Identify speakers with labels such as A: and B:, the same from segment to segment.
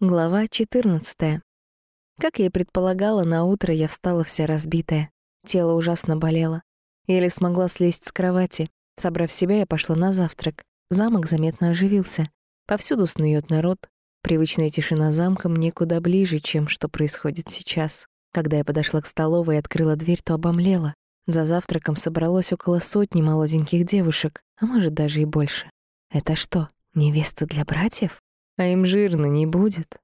A: Глава 14. Как я и предполагала, на утро я встала вся разбитая. Тело ужасно болело. Еле смогла слезть с кровати. Собрав себя, я пошла на завтрак. Замок заметно оживился. Повсюду снует народ. Привычная тишина замка мне куда ближе, чем что происходит сейчас. Когда я подошла к столовой и открыла дверь, то обомлела. За завтраком собралось около сотни молоденьких девушек, а может даже и больше. Это что, невесты для братьев? А им жирно не будет.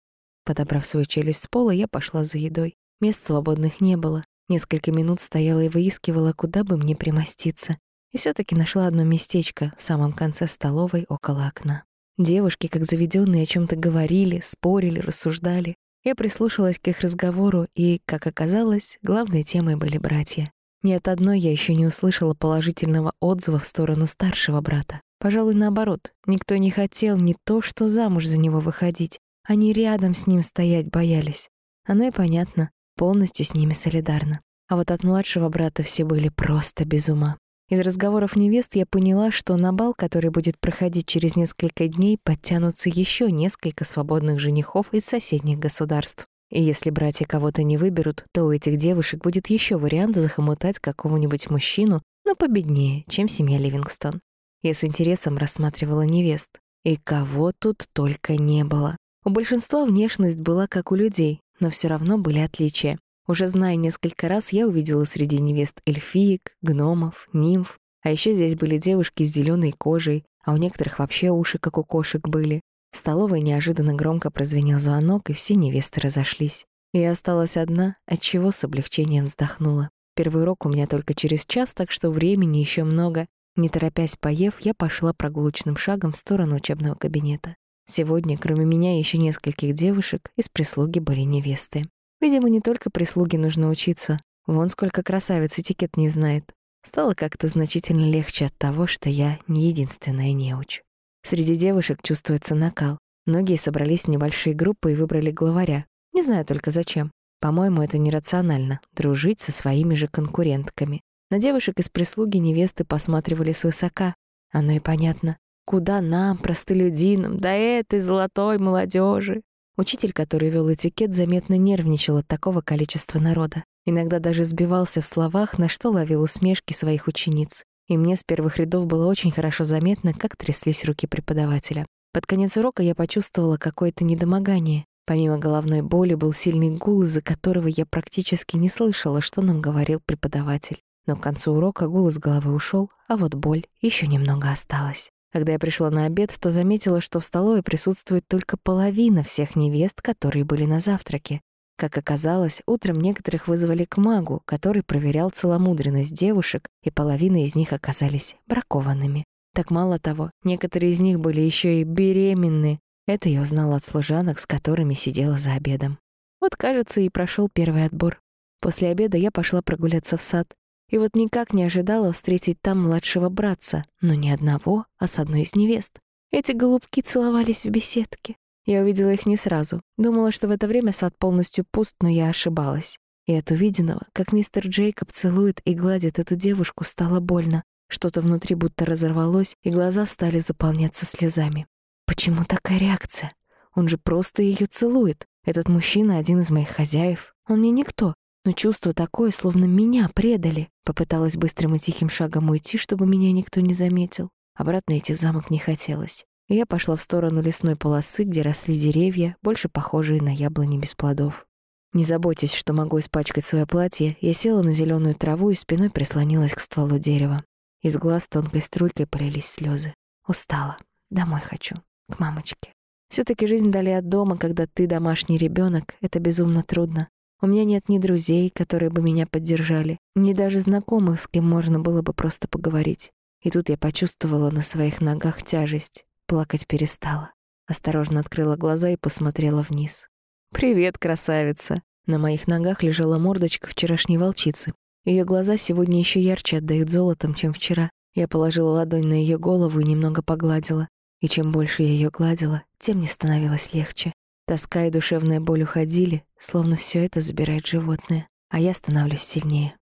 A: Подобрав свою челюсть с пола, я пошла за едой. Мест свободных не было. Несколько минут стояла и выискивала, куда бы мне примоститься. И все таки нашла одно местечко в самом конце столовой около окна. Девушки, как заведенные, о чем то говорили, спорили, рассуждали. Я прислушалась к их разговору, и, как оказалось, главной темой были братья. Ни от одной я еще не услышала положительного отзыва в сторону старшего брата. Пожалуй, наоборот, никто не хотел не то, что замуж за него выходить, они рядом с ним стоять боялись. Оно и понятно, полностью с ними солидарно. А вот от младшего брата все были просто без ума. Из разговоров невест я поняла, что на бал, который будет проходить через несколько дней, подтянутся еще несколько свободных женихов из соседних государств. И если братья кого-то не выберут, то у этих девушек будет еще вариант захомутать какого-нибудь мужчину, но победнее, чем семья Ливингстон. Я с интересом рассматривала невест. И кого тут только не было. У большинства внешность была как у людей, но все равно были отличия. Уже зная несколько раз, я увидела среди невест эльфиек, гномов, нимф. А еще здесь были девушки с зеленой кожей, а у некоторых вообще уши, как у кошек, были. В столовой неожиданно громко прозвенел звонок, и все невесты разошлись. Я осталась одна, отчего с облегчением вздохнула. Первый урок у меня только через час, так что времени еще много, не торопясь поев, я пошла прогулочным шагом в сторону учебного кабинета. Сегодня, кроме меня и еще нескольких девушек, из прислуги были невесты. Видимо, не только прислуге нужно учиться. Вон сколько красавиц этикет не знает. Стало как-то значительно легче от того, что я не единственная неуч. Среди девушек чувствуется накал. Многие собрались в небольшие группы и выбрали главаря. Не знаю только зачем. По-моему, это нерационально — дружить со своими же конкурентками. На девушек из прислуги невесты посматривали свысока. Оно и понятно. Куда нам, простолюдинам, да этой золотой молодежи? Учитель, который вел этикет, заметно нервничал от такого количества народа. Иногда даже сбивался в словах, на что ловил усмешки своих учениц. И мне с первых рядов было очень хорошо заметно, как тряслись руки преподавателя. Под конец урока я почувствовала какое-то недомогание. Помимо головной боли был сильный гул, из-за которого я практически не слышала, что нам говорил преподаватель. Но к концу урока гул из головы ушел, а вот боль еще немного осталась. Когда я пришла на обед, то заметила, что в столовой присутствует только половина всех невест, которые были на завтраке. Как оказалось, утром некоторых вызвали к магу, который проверял целомудренность девушек, и половина из них оказались бракованными. Так мало того, некоторые из них были еще и беременны. Это я узнала от служанок, с которыми сидела за обедом. Вот, кажется, и прошел первый отбор. После обеда я пошла прогуляться в сад. И вот никак не ожидала встретить там младшего братца, но не одного, а с одной из невест. Эти голубки целовались в беседке. Я увидела их не сразу. Думала, что в это время сад полностью пуст, но я ошибалась. И от увиденного, как мистер Джейкоб целует и гладит эту девушку, стало больно. Что-то внутри будто разорвалось, и глаза стали заполняться слезами. Почему такая реакция? Он же просто ее целует. Этот мужчина — один из моих хозяев. Он мне никто. Но чувство такое, словно меня предали. Попыталась быстрым и тихим шагом уйти, чтобы меня никто не заметил. Обратно идти в замок не хотелось. И я пошла в сторону лесной полосы, где росли деревья, больше похожие на яблони без плодов. Не заботясь, что могу испачкать свое платье, я села на зеленую траву и спиной прислонилась к стволу дерева. Из глаз тонкой струйкой полились слезы. Устала. Домой хочу. К мамочке. все таки жизнь дали от дома, когда ты домашний ребенок, это безумно трудно. У меня нет ни друзей, которые бы меня поддержали, ни даже знакомых, с кем можно было бы просто поговорить. И тут я почувствовала на своих ногах тяжесть. Плакать перестала. Осторожно открыла глаза и посмотрела вниз. «Привет, красавица!» На моих ногах лежала мордочка вчерашней волчицы. Ее глаза сегодня еще ярче отдают золотом, чем вчера. Я положила ладонь на ее голову и немного погладила. И чем больше я ее гладила, тем мне становилось легче. Тоска и душевная боль уходили, словно все это забирает животное, а я становлюсь сильнее.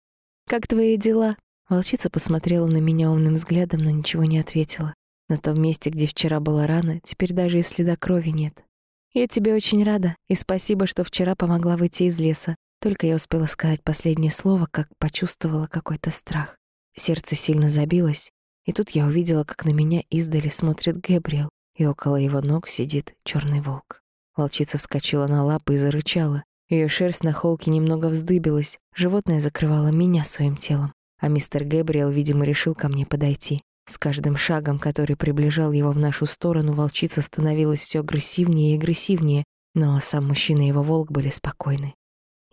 A: «Как твои дела?» Волчица посмотрела на меня умным взглядом, но ничего не ответила. На том месте, где вчера была рана, теперь даже и следа крови нет. «Я тебе очень рада, и спасибо, что вчера помогла выйти из леса. Только я успела сказать последнее слово, как почувствовала какой-то страх. Сердце сильно забилось, и тут я увидела, как на меня издали смотрит Гэбриэл, и около его ног сидит черный волк. Волчица вскочила на лапы и зарычала. Ее шерсть на холке немного вздыбилась, животное закрывало меня своим телом, а мистер Гэбриэл, видимо, решил ко мне подойти. С каждым шагом, который приближал его в нашу сторону, волчица становилась все агрессивнее и агрессивнее, но сам мужчина и его волк были спокойны.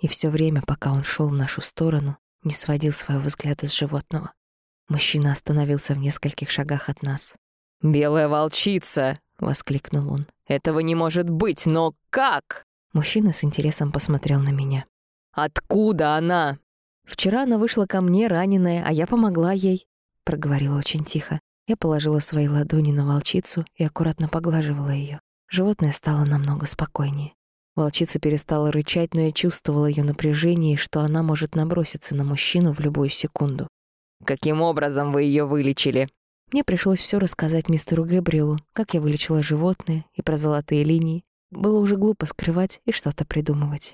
A: И все время, пока он шел в нашу сторону, не сводил своего взгляда с животного. Мужчина остановился в нескольких шагах от нас.
B: «Белая волчица!» — воскликнул он. «Этого не может быть, но как?»
A: Мужчина с интересом посмотрел на меня.
B: «Откуда она?»
A: «Вчера она вышла ко мне раненая, а я помогла ей», — проговорила очень тихо. Я положила свои ладони на волчицу и аккуратно поглаживала ее. Животное стало намного спокойнее. Волчица перестала рычать, но я чувствовала ее напряжение и что она может наброситься на мужчину в любую секунду.
B: «Каким образом вы ее вылечили?»
A: Мне пришлось все рассказать мистеру Гэбриэлу, как я вылечила животное и про золотые линии. Было уже глупо скрывать и что-то придумывать.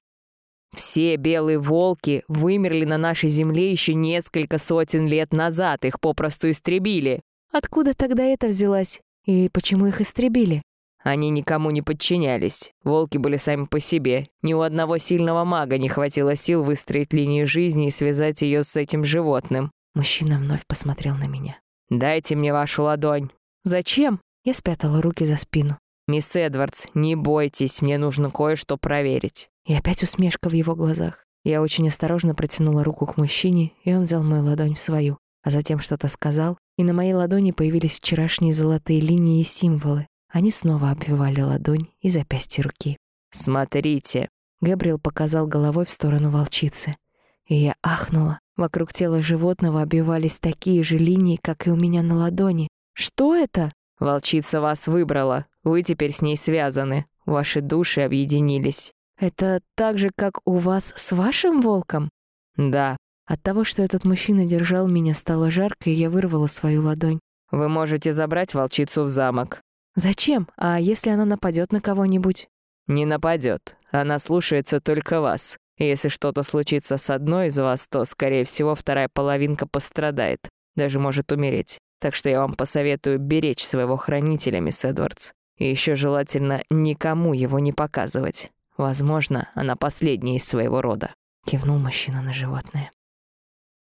B: «Все белые волки вымерли на нашей земле еще несколько сотен лет назад, их попросту истребили».
A: «Откуда тогда это взялась? И почему их истребили?»
B: Они никому не подчинялись. Волки были сами по себе. Ни у одного сильного мага не хватило сил выстроить линию жизни и связать ее с этим животным.
A: Мужчина вновь посмотрел на меня.
B: «Дайте мне вашу ладонь».
A: «Зачем?» Я спрятала руки за спину.
B: «Мисс Эдвардс, не бойтесь, мне нужно кое-что проверить».
A: И опять усмешка в его глазах. Я очень осторожно протянула руку к мужчине, и он взял мою ладонь в свою, а затем что-то сказал, и на моей ладони появились вчерашние золотые линии и символы. Они снова обвивали ладонь и запястье руки.
B: «Смотрите!»
A: Габриэл показал головой в сторону волчицы. И я ахнула. Вокруг тела животного обвивались такие же линии, как и у меня на ладони. «Что это?»
B: «Волчица вас выбрала. Вы теперь с ней связаны. Ваши души объединились».
A: «Это так же, как у вас с вашим волком?»
B: «Да».
A: От того, что этот мужчина держал меня, стало жарко, и я вырвала свою ладонь.
B: «Вы можете забрать волчицу в замок.
A: «Зачем? А если она нападет на кого-нибудь?»
B: «Не нападет. Она слушается только вас. Если что-то случится с одной из вас, то, скорее всего, вторая половинка пострадает. Даже может умереть. Так что я вам посоветую беречь своего хранителя, мисс Эдвардс. И еще желательно никому его не показывать. Возможно, она последняя из своего рода».
A: Кивнул мужчина на животное.